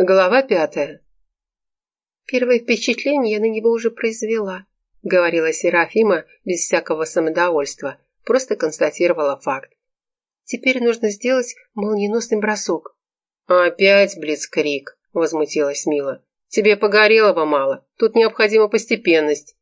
Глава пятая. Первое впечатление я на него уже произвела, говорила Серафима без всякого самодовольства, просто констатировала факт. Теперь нужно сделать молниеносный бросок. «Опять блицкрик», — возмутилась Мила. «Тебе погорелого мало, тут необходима постепенность».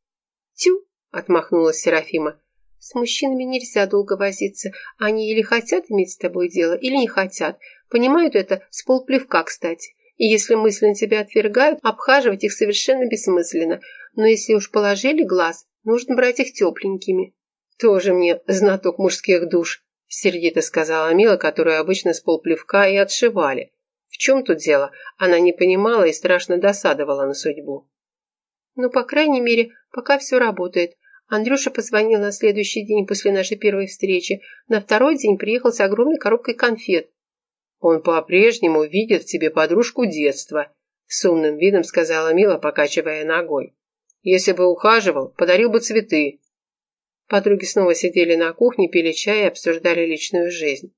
«Тю», — отмахнулась Серафима. «С мужчинами нельзя долго возиться. Они или хотят иметь с тобой дело, или не хотят. Понимают это с полплевка, кстати. И если мысленно тебя отвергают, обхаживать их совершенно бессмысленно. Но если уж положили глаз, нужно брать их тепленькими. Тоже мне знаток мужских душ, сердито сказала Мила, которую обычно с полплевка и отшивали. В чем тут дело? Она не понимала и страшно досадовала на судьбу. Ну, по крайней мере, пока все работает. Андрюша позвонил на следующий день после нашей первой встречи. На второй день приехал с огромной коробкой конфет. «Он по-прежнему видит в тебе подружку детства», — с умным видом сказала Мила, покачивая ногой. «Если бы ухаживал, подарил бы цветы». Подруги снова сидели на кухне, пили чай и обсуждали личную жизнь.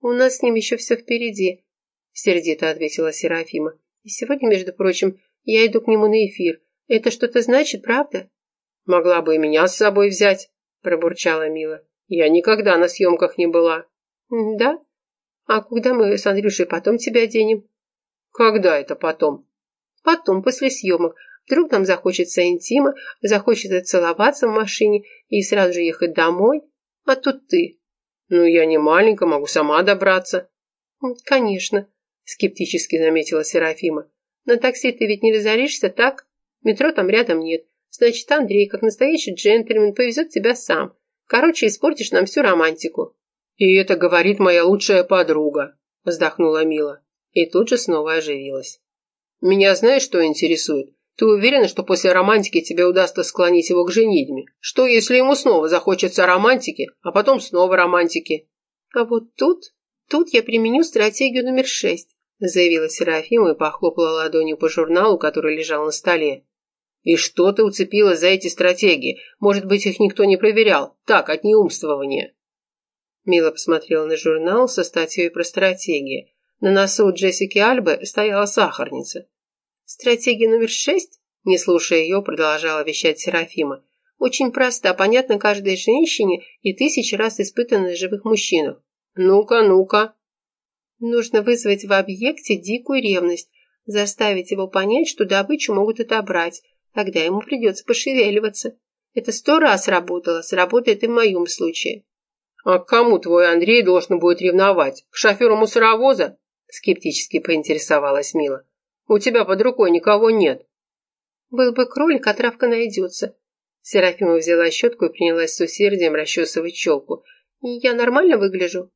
«У нас с ним еще все впереди», — сердито ответила Серафима. «И сегодня, между прочим, я иду к нему на эфир. Это что-то значит, правда?» «Могла бы и меня с собой взять», — пробурчала Мила. «Я никогда на съемках не была». «Да?» А куда мы с Андрюшей потом тебя денем? Когда это потом? Потом, после съемок. Вдруг нам захочется интима, захочется целоваться в машине и сразу же ехать домой. А тут ты. Ну, я не маленькая, могу сама добраться. Конечно, скептически заметила Серафима. На такси ты ведь не разоришься, так? Метро там рядом нет. Значит, Андрей, как настоящий джентльмен, повезет тебя сам. Короче, испортишь нам всю романтику. «И это говорит моя лучшая подруга», – вздохнула Мила. И тут же снова оживилась. «Меня знаешь, что интересует? Ты уверена, что после романтики тебе удастся склонить его к женитьбе? Что, если ему снова захочется романтики, а потом снова романтики?» «А вот тут, тут я применю стратегию номер шесть», – заявила Серафима и похлопала ладонью по журналу, который лежал на столе. «И что ты уцепилась за эти стратегии? Может быть, их никто не проверял? Так, от неумствования». Мила посмотрела на журнал со статьей про стратегии. На носу Джессики Альбы стояла сахарница. «Стратегия номер шесть?» Не слушая ее, продолжала вещать Серафима. «Очень проста, понятна каждой женщине и тысячи раз испытана на живых мужчинах. Ну-ка, ну-ка!» Нужно вызвать в объекте дикую ревность, заставить его понять, что добычу могут отобрать. Тогда ему придется пошевеливаться. Это сто раз работало, сработает и в моем случае. «А к кому твой Андрей должен будет ревновать? К шоферу мусоровоза?» Скептически поинтересовалась Мила. «У тебя под рукой никого нет». «Был бы кролик, а травка найдется». Серафима взяла щетку и принялась с усердием расчесывать челку. «Я нормально выгляжу?»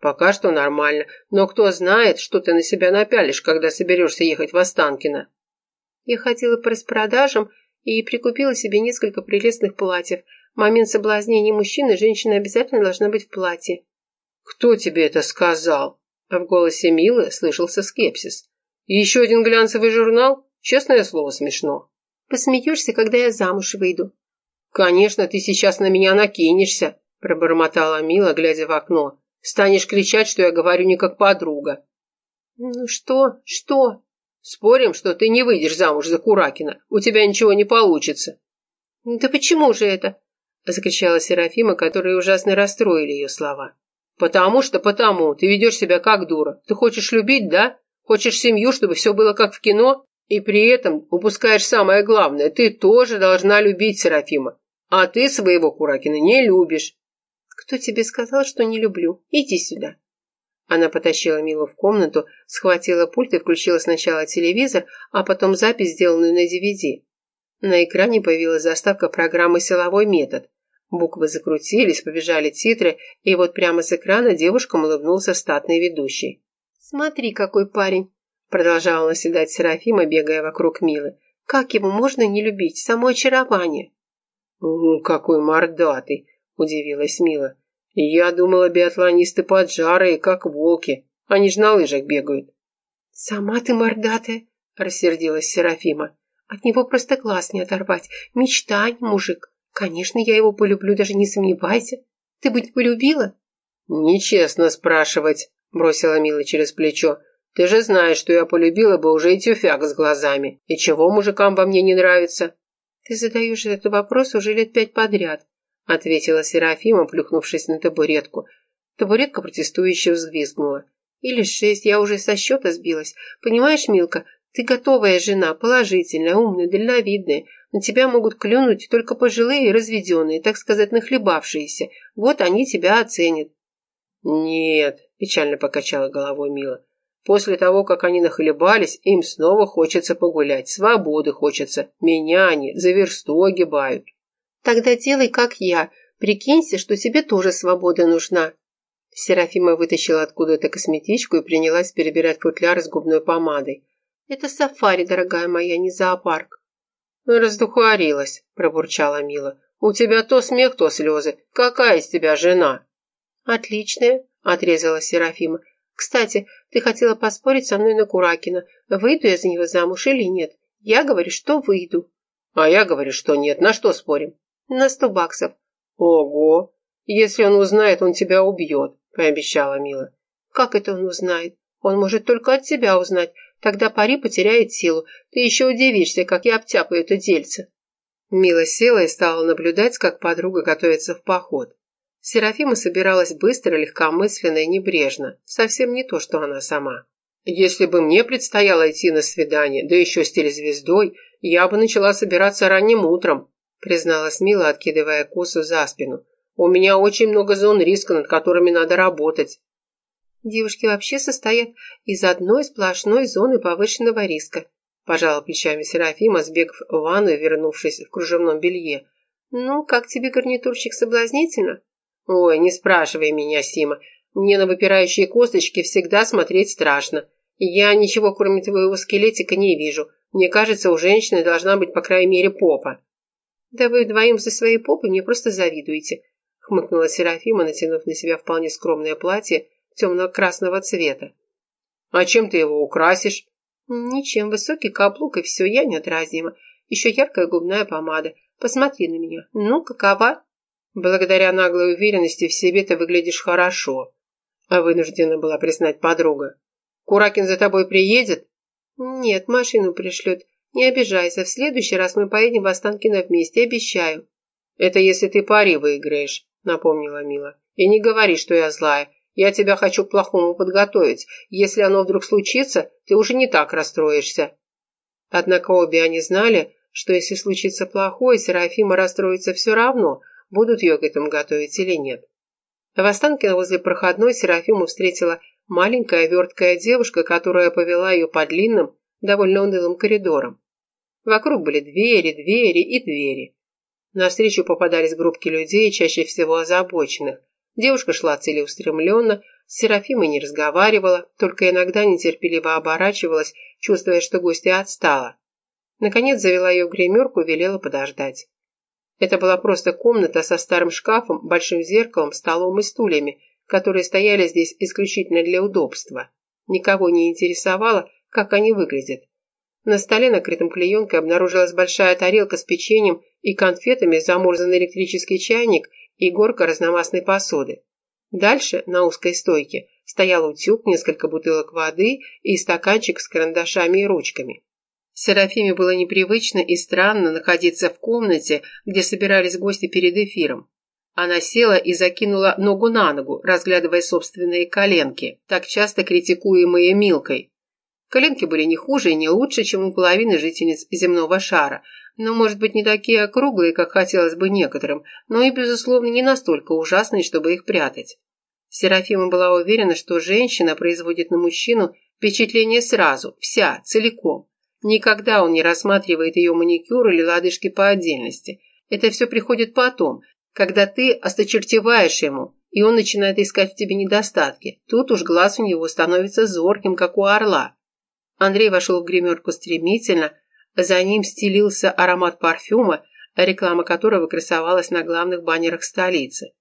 «Пока что нормально, но кто знает, что ты на себя напялишь, когда соберешься ехать в Останкино». Я ходила по распродажам и прикупила себе несколько прелестных платьев – момент соблазнения мужчины женщина обязательно должна быть в платье. «Кто тебе это сказал?» А в голосе Милы слышался скепсис. «Еще один глянцевый журнал? Честное слово, смешно». «Посмеешься, когда я замуж выйду». «Конечно, ты сейчас на меня накинешься», пробормотала Мила, глядя в окно. «Станешь кричать, что я говорю не как подруга». «Ну что? Что?» «Спорим, что ты не выйдешь замуж за Куракина. У тебя ничего не получится». «Да почему же это?» Закричала Серафима, которые ужасно расстроили ее слова. «Потому что потому. Ты ведешь себя как дура. Ты хочешь любить, да? Хочешь семью, чтобы все было как в кино? И при этом упускаешь самое главное. Ты тоже должна любить Серафима. А ты своего Куракина не любишь». «Кто тебе сказал, что не люблю? Иди сюда». Она потащила Милу в комнату, схватила пульт и включила сначала телевизор, а потом запись, сделанную на DVD. На экране появилась заставка программы «Силовой метод». Буквы закрутились, побежали титры, и вот прямо с экрана девушкам улыбнулся статный ведущий. «Смотри, какой парень!» Продолжала наседать Серафима, бегая вокруг Милы. «Как его можно не любить? Само очарование!» «Ну, какой мордатый!» – удивилась Мила. «Я думала, биатлонисты поджарые, как волки. Они же на лыжах бегают». «Сама ты мордатая!» – рассердилась Серафима. «От него просто глаз не оторвать. Мечтань, мужик!» Конечно, я его полюблю, даже не сомневайся. Ты быть полюбила? Нечестно спрашивать, бросила Мила через плечо. Ты же знаешь, что я полюбила бы уже и тюфяк с глазами. И чего мужикам во мне не нравится?» «Ты задаешь этот вопрос уже лет пять подряд», ответила Серафима, плюхнувшись на табуретку. Табуретка протестующе взвизгнула. «Или шесть, я уже со счета сбилась. Понимаешь, Милка, ты готовая жена, положительная, умная, дальновидная. На тебя могут клюнуть только пожилые и разведенные, так сказать, нахлебавшиеся. Вот они тебя оценят». «Нет», – печально покачала головой Мила. После того, как они нахлебались, им снова хочется погулять, свободы хочется. Меня они за версту огибают. Тогда делай, как я. Прикинься, что тебе тоже свобода нужна. Серафима вытащила откуда-то косметичку и принялась перебирать футляр с губной помадой. Это сафари, дорогая моя, не зоопарк. Раздухарилась, пробурчала Мила. У тебя то смех, то слезы. Какая из тебя жена? Отличная, отрезала Серафима. Кстати, ты хотела поспорить со мной на Куракина, выйду я за него замуж или нет. Я говорю, что выйду. А я говорю, что нет. На что спорим? На сто баксов. Ого! Если он узнает, он тебя убьет, пообещала Мила. Как это он узнает? Он может только от тебя узнать. Тогда пари потеряет силу. Ты еще удивишься, как я обтяпаю это дельце. Мила села и стала наблюдать, как подруга готовится в поход. Серафима собиралась быстро, легкомысленно и небрежно. Совсем не то, что она сама. Если бы мне предстояло идти на свидание, да еще с телезвездой, я бы начала собираться ранним утром, призналась Мила, откидывая косу за спину. У меня очень много зон риска, над которыми надо работать. Девушки вообще состоят из одной сплошной зоны повышенного риска, пожала плечами Серафима, сбегав в ванну и вернувшись в кружевном белье. Ну, как тебе гарнитурщик соблазнительно? «Ой, не спрашивай меня, Сима. Мне на выпирающие косточки всегда смотреть страшно. Я ничего, кроме твоего скелетика, не вижу. Мне кажется, у женщины должна быть, по крайней мере, попа». «Да вы вдвоем за своей попой мне просто завидуете», хмыкнула Серафима, натянув на себя вполне скромное платье темно-красного цвета. «А чем ты его украсишь?» «Ничем. Высокий каблук и все, я неотразима. Еще яркая губная помада. Посмотри на меня. Ну, какова?» Благодаря наглой уверенности в себе ты выглядишь хорошо, а вынуждена была признать подруга. Куракин за тобой приедет? Нет, машину пришлет. Не обижайся, в следующий раз мы поедем в Останкино вместе, обещаю. Это если ты пари выиграешь, напомнила Мила. И не говори, что я злая. Я тебя хочу к плохому подготовить. Если оно вдруг случится, ты уже не так расстроишься. Однако обе они знали, что если случится плохое, Серафима расстроится все равно, будут ее к этому готовить или нет. В Останкино возле проходной Серафиму встретила маленькая верткая девушка, которая повела ее по длинным, довольно унылым коридорам. Вокруг были двери, двери и двери. Навстречу попадались группки людей, чаще всего озабоченных. Девушка шла целеустремленно, с Серафимой не разговаривала, только иногда нетерпеливо оборачивалась, чувствуя, что гостья отстала. Наконец завела ее в гримерку и велела подождать. Это была просто комната со старым шкафом, большим зеркалом, столом и стульями, которые стояли здесь исключительно для удобства. Никого не интересовало, как они выглядят. На столе, накрытом клеенкой, обнаружилась большая тарелка с печеньем и конфетами, замурзанный электрический чайник и горка разномастной посуды. Дальше, на узкой стойке, стоял утюг, несколько бутылок воды и стаканчик с карандашами и ручками. Серафиме было непривычно и странно находиться в комнате, где собирались гости перед эфиром. Она села и закинула ногу на ногу, разглядывая собственные коленки, так часто критикуемые Милкой. Коленки были не хуже и не лучше, чем у половины жительниц земного шара, но, может быть, не такие округлые, как хотелось бы некоторым, но и, безусловно, не настолько ужасные, чтобы их прятать. Серафима была уверена, что женщина производит на мужчину впечатление сразу, вся, целиком. Никогда он не рассматривает ее маникюр или лодыжки по отдельности. Это все приходит потом, когда ты осточертеваешь ему, и он начинает искать в тебе недостатки. Тут уж глаз у него становится зорким, как у орла. Андрей вошел в гримерку стремительно, за ним стелился аромат парфюма, реклама которого красовалась на главных баннерах столицы.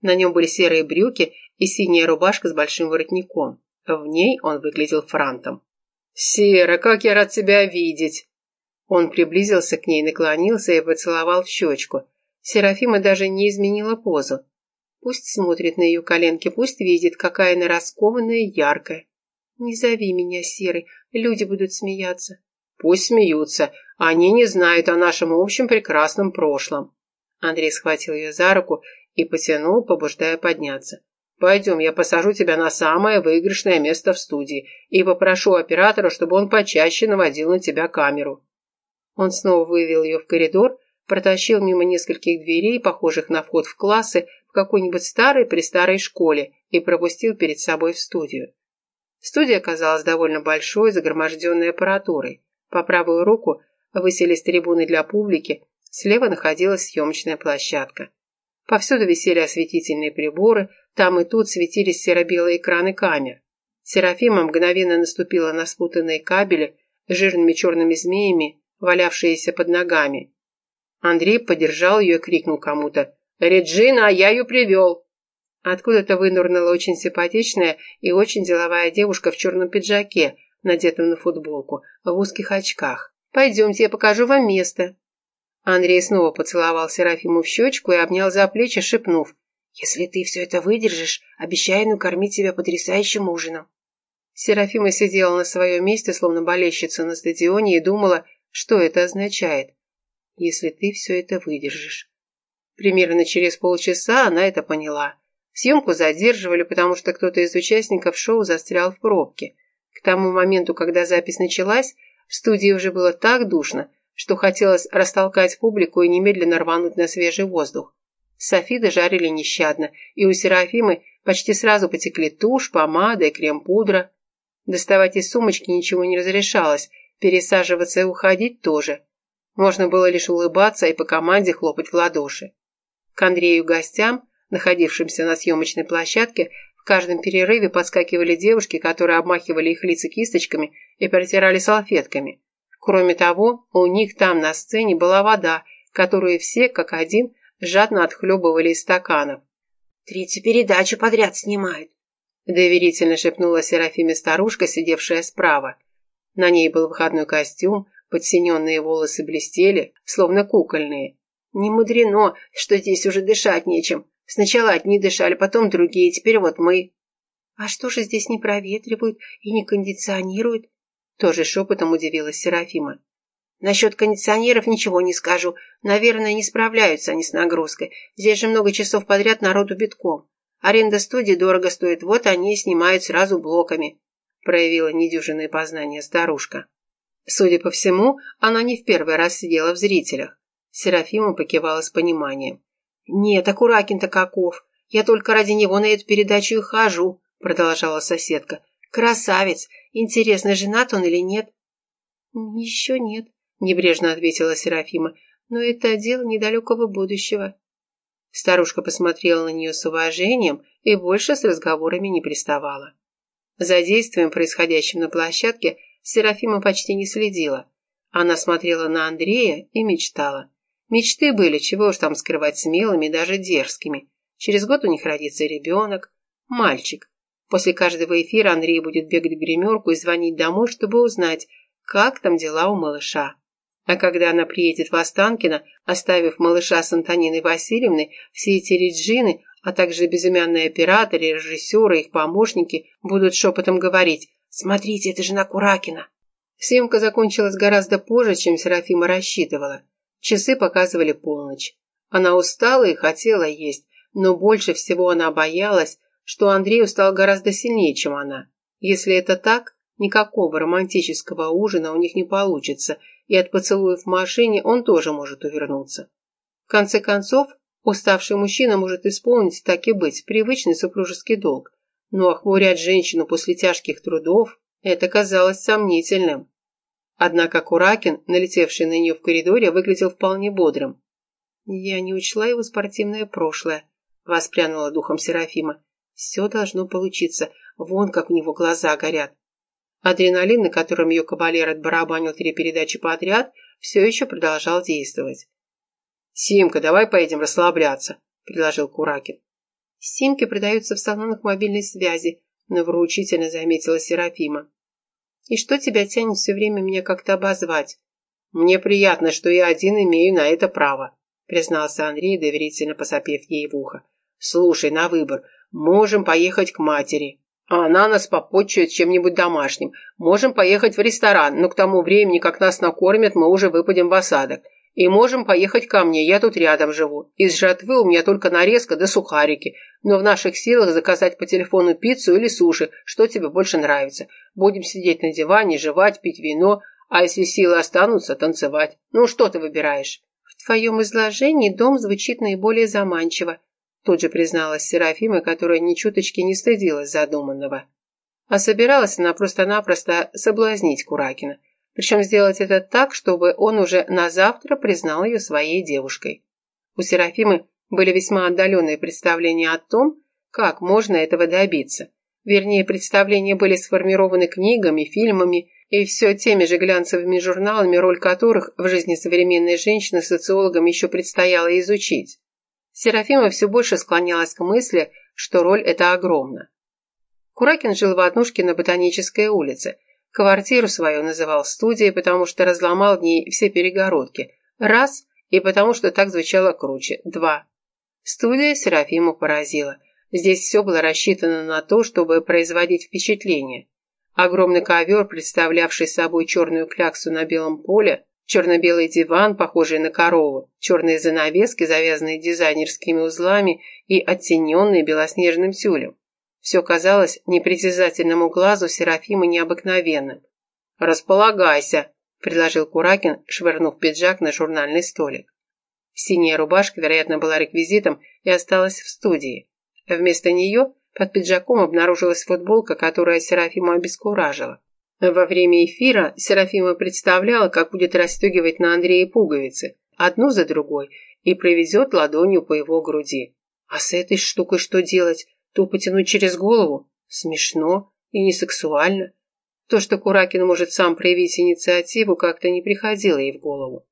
На нем были серые брюки и синяя рубашка с большим воротником. В ней он выглядел франтом. «Сера, как я рад тебя видеть!» Он приблизился к ней, наклонился и поцеловал в щечку. Серафима даже не изменила позу. Пусть смотрит на ее коленки, пусть видит, какая она раскованная и яркая. «Не зови меня Серой, люди будут смеяться». «Пусть смеются, они не знают о нашем общем прекрасном прошлом». Андрей схватил ее за руку и потянул, побуждая подняться. «Пойдем, я посажу тебя на самое выигрышное место в студии и попрошу оператора, чтобы он почаще наводил на тебя камеру». Он снова вывел ее в коридор, протащил мимо нескольких дверей, похожих на вход в классы, в какой-нибудь старой-престарой школе и пропустил перед собой в студию. Студия оказалась довольно большой, загроможденной аппаратурой. По правую руку выселись трибуны для публики, слева находилась съемочная площадка. Повсюду висели осветительные приборы, там и тут светились серо-белые экраны камер. Серафима мгновенно наступила на спутанные кабели жирными черными змеями, валявшиеся под ногами. Андрей поддержал ее и крикнул кому-то «Реджина, я ее привел!» Откуда-то вынурнула очень симпатичная и очень деловая девушка в черном пиджаке, надетом на футболку, в узких очках. «Пойдемте, я покажу вам место». Андрей снова поцеловал Серафиму в щечку и обнял за плечи, шепнув. «Если ты все это выдержишь, обещаю накормить тебя потрясающим ужином». Серафима сидела на своем месте, словно болельщица на стадионе, и думала, что это означает. «Если ты все это выдержишь». Примерно через полчаса она это поняла. Съемку задерживали, потому что кто-то из участников шоу застрял в пробке. К тому моменту, когда запись началась, в студии уже было так душно, что хотелось растолкать публику и немедленно рвануть на свежий воздух. Софиды жарили нещадно, и у Серафимы почти сразу потекли тушь, помада и крем-пудра. Доставать из сумочки ничего не разрешалось, пересаживаться и уходить тоже. Можно было лишь улыбаться и по команде хлопать в ладоши. К Андрею гостям находившимся на съемочной площадке, в каждом перерыве подскакивали девушки, которые обмахивали их лица кисточками и протирали салфетками. Кроме того, у них там на сцене была вода, которую все, как один, жадно отхлебывали из стаканов. «Третью передачу подряд снимают», – доверительно шепнула Серафиме старушка, сидевшая справа. На ней был выходной костюм, подсиненные волосы блестели, словно кукольные. «Не мудрено, что здесь уже дышать нечем. Сначала одни дышали, потом другие, теперь вот мы. А что же здесь не проветривают и не кондиционируют? Тоже шепотом удивилась Серафима. Насчет кондиционеров ничего не скажу. Наверное, не справляются они с нагрузкой. Здесь же много часов подряд народу битком. Аренда студии дорого стоит, вот они и снимают сразу блоками. Проявила недюжинное познание старушка. Судя по всему, она не в первый раз сидела в зрителях. Серафима покивала с пониманием. «Нет, а Куракин-то каков? Я только ради него на эту передачу и хожу», продолжала соседка. «Красавец! Интересно, женат он или нет?» «Еще нет», небрежно ответила Серафима. «Но это дело недалекого будущего». Старушка посмотрела на нее с уважением и больше с разговорами не приставала. За действием, происходящим на площадке, Серафима почти не следила. Она смотрела на Андрея и мечтала. Мечты были, чего уж там скрывать смелыми, даже дерзкими. Через год у них родится ребенок, мальчик. После каждого эфира Андрей будет бегать в гримерку и звонить домой, чтобы узнать, как там дела у малыша. А когда она приедет в Останкино, оставив малыша с Антониной Васильевной, все эти реджины, а также безымянные операторы, режиссеры, их помощники будут шепотом говорить «Смотрите, это жена Куракина». Съемка закончилась гораздо позже, чем Серафима рассчитывала. Часы показывали полночь. Она устала и хотела есть, но больше всего она боялась, что Андрей устал гораздо сильнее, чем она. Если это так, никакого романтического ужина у них не получится, и от поцелуев в машине он тоже может увернуться. В конце концов, уставший мужчина может исполнить, так и быть, привычный супружеский долг. Но охмурять женщину после тяжких трудов – это казалось сомнительным. Однако Куракин, налетевший на нее в коридоре, выглядел вполне бодрым. «Я не учла его спортивное прошлое», – воспрянула духом Серафима. «Все должно получиться. Вон как у него глаза горят». Адреналин, на котором ее кавалер отбарабанил три передачи подряд, все еще продолжал действовать. «Симка, давай поедем расслабляться», – предложил Куракин. «Симки продаются в салонах мобильной связи», – навручительно заметила Серафима. И что тебя тянет все время меня как-то обозвать? Мне приятно, что я один имею на это право, признался Андрей, доверительно посопев ей в ухо. Слушай, на выбор. Можем поехать к матери. А она нас попотчует чем-нибудь домашним. Можем поехать в ресторан, но к тому времени, как нас накормят, мы уже выпадем в осадок. И можем поехать ко мне, я тут рядом живу. Из жатвы у меня только нарезка да сухарики. Но в наших силах заказать по телефону пиццу или суши, что тебе больше нравится. Будем сидеть на диване, жевать, пить вино, а если силы останутся, танцевать. Ну, что ты выбираешь? В твоем изложении дом звучит наиболее заманчиво, тут же призналась Серафима, которая ни чуточки не стыдилась задуманного. А собиралась она просто-напросто соблазнить Куракина – причем сделать это так, чтобы он уже на завтра признал ее своей девушкой. У Серафимы были весьма отдаленные представления о том, как можно этого добиться. Вернее, представления были сформированы книгами, фильмами и все теми же глянцевыми журналами, роль которых в жизни современной женщины социологам еще предстояло изучить. Серафима все больше склонялась к мысли, что роль эта огромна. Куракин жил в однушке на Ботанической улице – Квартиру свою называл студией, потому что разломал в ней все перегородки. Раз, и потому что так звучало круче. Два. Студия Серафиму поразила. Здесь все было рассчитано на то, чтобы производить впечатление. Огромный ковер, представлявший собой черную кляксу на белом поле, черно-белый диван, похожий на корову, черные занавески, завязанные дизайнерскими узлами и оттененные белоснежным тюлем. Все казалось непритязательному глазу Серафимы необыкновенным. «Располагайся», – предложил Куракин, швырнув пиджак на журнальный столик. Синяя рубашка, вероятно, была реквизитом и осталась в студии. Вместо нее под пиджаком обнаружилась футболка, которая Серафиму обескуражила. Во время эфира Серафима представляла, как будет расстегивать на Андрея пуговицы, одну за другой, и провезет ладонью по его груди. А с этой штукой что делать? То потянуть через голову смешно и не сексуально. То, что Куракин может сам проявить инициативу, как-то не приходило ей в голову.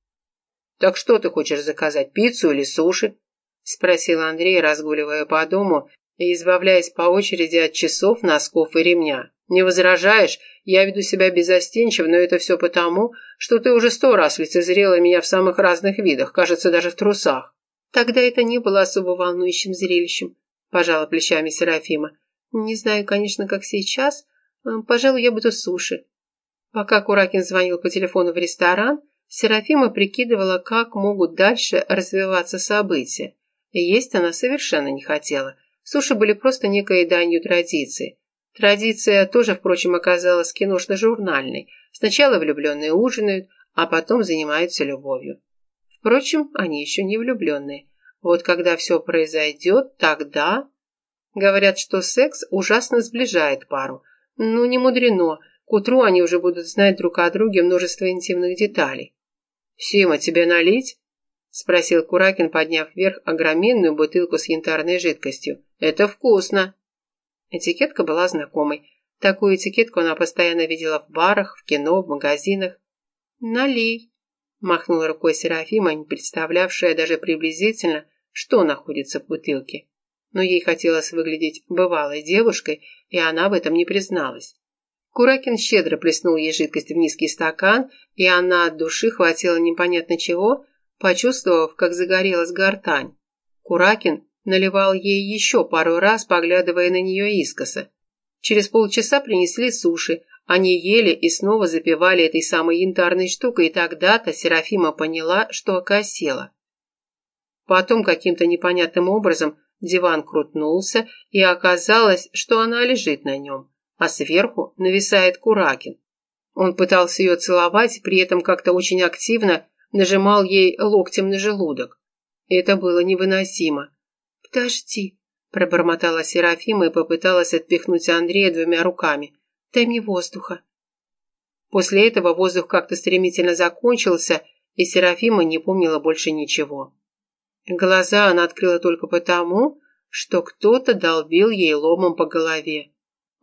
«Так что ты хочешь заказать, пиццу или суши?» – спросил Андрей, разгуливая по дому и избавляясь по очереди от часов, носков и ремня. «Не возражаешь? Я веду себя безостенчиво, но это все потому, что ты уже сто раз лицезрела меня в самых разных видах, кажется, даже в трусах». Тогда это не было особо волнующим зрелищем. – пожала плечами Серафима. «Не знаю, конечно, как сейчас. Пожалуй, я буду суши». Пока Куракин звонил по телефону в ресторан, Серафима прикидывала, как могут дальше развиваться события. Есть она совершенно не хотела. Суши были просто некой данью традиции. Традиция тоже, впрочем, оказалась киношно-журнальной. Сначала влюбленные ужинают, а потом занимаются любовью. Впрочем, они еще не влюбленные. Вот когда все произойдет, тогда... Говорят, что секс ужасно сближает пару. Ну, не мудрено. К утру они уже будут знать друг о друге множество интимных деталей. «Сима, тебе налить?» – спросил Куракин, подняв вверх огроменную бутылку с янтарной жидкостью. «Это вкусно!» Этикетка была знакомой. Такую этикетку она постоянно видела в барах, в кино, в магазинах. «Налей!» Махнула рукой Серафима, не представлявшая даже приблизительно, что находится в бутылке. Но ей хотелось выглядеть бывалой девушкой, и она в этом не призналась. Куракин щедро плеснул ей жидкость в низкий стакан, и она от души хватила непонятно чего, почувствовав, как загорелась гортань. Куракин наливал ей еще пару раз, поглядывая на нее искоса. Через полчаса принесли суши, они ели и снова запивали этой самой янтарной штукой, и тогда-то Серафима поняла, что окосела. Потом каким-то непонятным образом диван крутнулся, и оказалось, что она лежит на нем, а сверху нависает Куракин. Он пытался ее целовать, при этом как-то очень активно нажимал ей локтем на желудок. Это было невыносимо. «Подожди», – пробормотала Серафима и попыталась отпихнуть Андрея двумя руками. Дай мне воздуха». После этого воздух как-то стремительно закончился, и Серафима не помнила больше ничего. Глаза она открыла только потому, что кто-то долбил ей ломом по голове.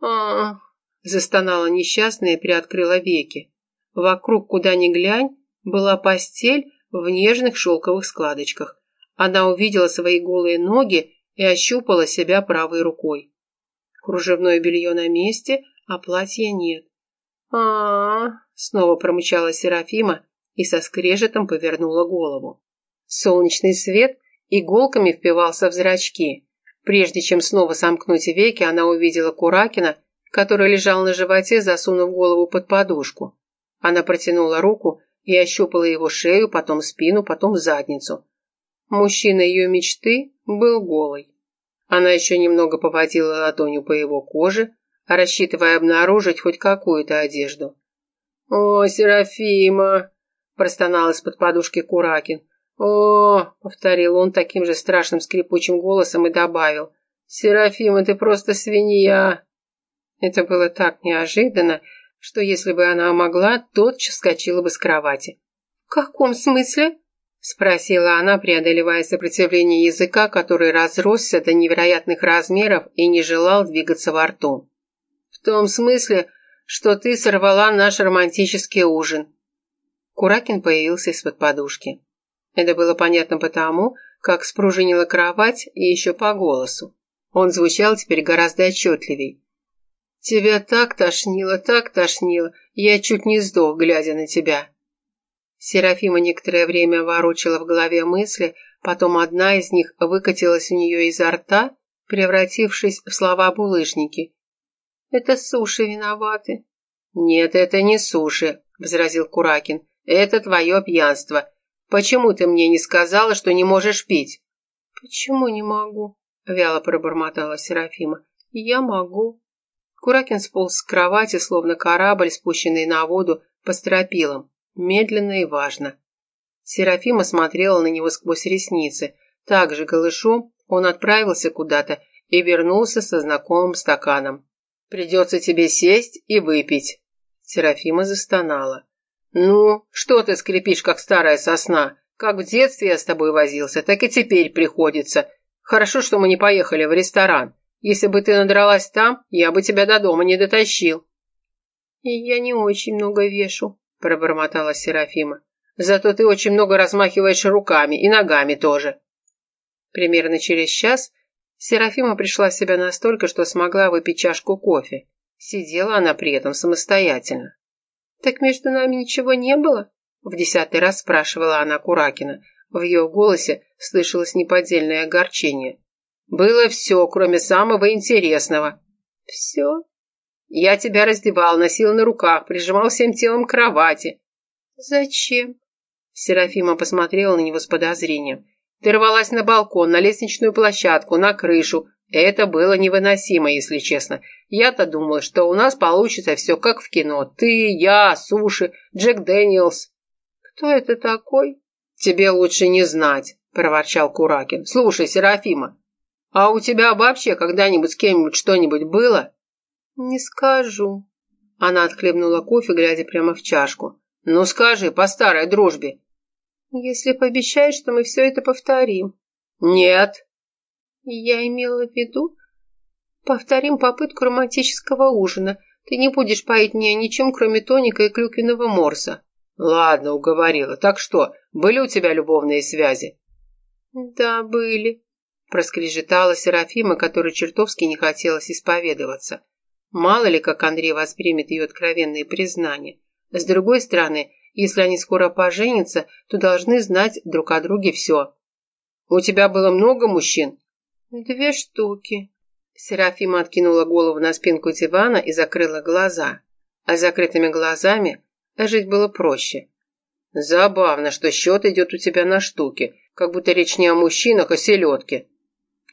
а застонала несчастная и приоткрыла веки. Вокруг, куда ни глянь, была постель в нежных шелковых складочках. Она увидела свои голые ноги и ощупала себя правой рукой. Кружевное белье на месте, а платья нет. а, -а, -а снова промычала Серафима и со скрежетом повернула голову. Солнечный свет иголками впивался в зрачки. Прежде чем снова сомкнуть веки, она увидела Куракина, который лежал на животе, засунув голову под подушку. Она протянула руку и ощупала его шею, потом спину, потом задницу. Мужчина ее мечты был голый. Она еще немного поводила ладонью по его коже, рассчитывая обнаружить хоть какую-то одежду. «О, Серафима!» – простонал из-под подушки Куракин. «О!» – повторил он таким же страшным скрипучим голосом и добавил. «Серафима, ты просто свинья!» Это было так неожиданно, что если бы она могла, тотчас скочила бы с кровати. «В каком смысле?» – спросила она, преодолевая сопротивление языка, который разросся до невероятных размеров и не желал двигаться во рту. «В том смысле, что ты сорвала наш романтический ужин». Куракин появился из-под подушки. Это было понятно потому, как спружинила кровать и еще по голосу. Он звучал теперь гораздо отчетливей. «Тебя так тошнило, так тошнило, я чуть не сдох, глядя на тебя». Серафима некоторое время ворочала в голове мысли, потом одна из них выкатилась у нее изо рта, превратившись в слова булыжники. «Это суши виноваты». «Нет, это не суши», — возразил Куракин. «Это твое пьянство. Почему ты мне не сказала, что не можешь пить?» «Почему не могу?» — вяло пробормотала Серафима. «Я могу». Куракин сполз с кровати, словно корабль, спущенный на воду по стропилам медленно и важно. Серафима смотрела на него сквозь ресницы. Так же голышом он отправился куда-то и вернулся со знакомым стаканом. «Придется тебе сесть и выпить». Серафима застонала. «Ну, что ты скрипишь, как старая сосна? Как в детстве я с тобой возился, так и теперь приходится. Хорошо, что мы не поехали в ресторан. Если бы ты надралась там, я бы тебя до дома не дотащил». «И я не очень много вешу», – пробормотала Серафима. «Зато ты очень много размахиваешь руками и ногами тоже». Примерно через час Серафима пришла в себя настолько, что смогла выпить чашку кофе. Сидела она при этом самостоятельно. «Так между нами ничего не было?» В десятый раз спрашивала она Куракина. В ее голосе слышалось неподдельное огорчение. «Было все, кроме самого интересного». «Все?» Я тебя раздевал, носил на руках, прижимал всем телом к кровати. Зачем? Серафима посмотрела на него с подозрением. Ты рвалась на балкон, на лестничную площадку, на крышу. Это было невыносимо, если честно. Я-то думал, что у нас получится все как в кино. Ты, я, Суши, Джек Дэниелс. Кто это такой? Тебе лучше не знать, проворчал Куракин. Слушай, Серафима, а у тебя вообще когда-нибудь с кем-нибудь что-нибудь было? «Не скажу». Она отхлебнула кофе, глядя прямо в чашку. «Ну скажи, по старой дружбе». «Если пообещаешь, что мы все это повторим». «Нет». «Я имела в виду...» «Повторим попытку романтического ужина. Ты не будешь поить мне о ничем, кроме тоника и клюквенного морса». «Ладно, уговорила. Так что, были у тебя любовные связи?» «Да, были», – проскрежетала Серафима, которой чертовски не хотелось исповедоваться. Мало ли, как Андрей воспримет ее откровенные признания. С другой стороны, если они скоро поженятся, то должны знать друг о друге все. «У тебя было много мужчин?» «Две штуки». Серафима откинула голову на спинку дивана и закрыла глаза. А с закрытыми глазами жить было проще. «Забавно, что счет идет у тебя на штуки, как будто речь не о мужчинах, а селедке».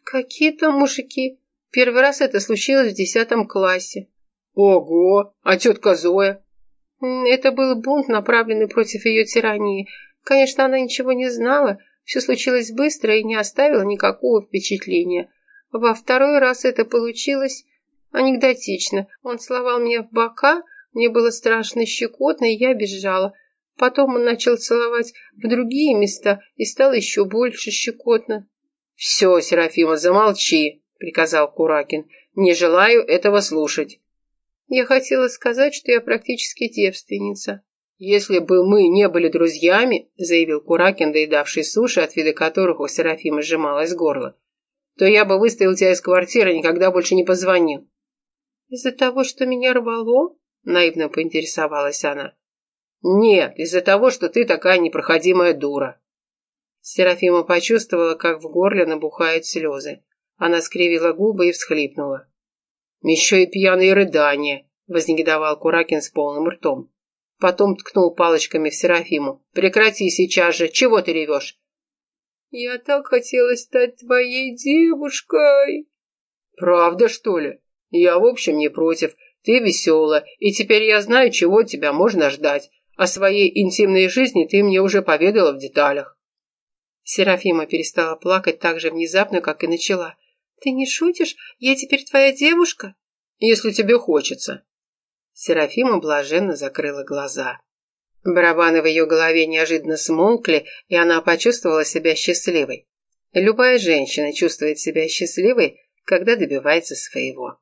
«Какие там мужики?» Первый раз это случилось в десятом классе. Ого! А тетка Зоя? Это был бунт, направленный против ее тирании. Конечно, она ничего не знала, все случилось быстро и не оставило никакого впечатления. Во второй раз это получилось анекдотично. Он словал меня в бока, мне было страшно щекотно, и я бежала. Потом он начал целовать в другие места, и стало еще больше щекотно. «Все, Серафима, замолчи!» — приказал Куракин. «Не желаю этого слушать». «Я хотела сказать, что я практически девственница». «Если бы мы не были друзьями», — заявил Куракин, доедавший суши, от вида которых у Серафима сжималось горло, «то я бы выставил тебя из квартиры и никогда больше не позвонил». «Из-за того, что меня рвало?» — наивно поинтересовалась она. «Нет, из-за того, что ты такая непроходимая дура». Серафима почувствовала, как в горле набухают слезы. Она скривила губы и всхлипнула. «Еще и пьяные рыдания!» – вознегодовал Куракин с полным ртом. Потом ткнул палочками в Серафиму. «Прекрати сейчас же! Чего ты ревешь?» «Я так хотела стать твоей девушкой!» «Правда, что ли? Я, в общем, не против. Ты веселая, и теперь я знаю, чего от тебя можно ждать. О своей интимной жизни ты мне уже поведала в деталях». Серафима перестала плакать так же внезапно, как и начала. «Ты не шутишь? Я теперь твоя девушка?» «Если тебе хочется». Серафима блаженно закрыла глаза. Барабаны в ее голове неожиданно смолкли, и она почувствовала себя счастливой. Любая женщина чувствует себя счастливой, когда добивается своего.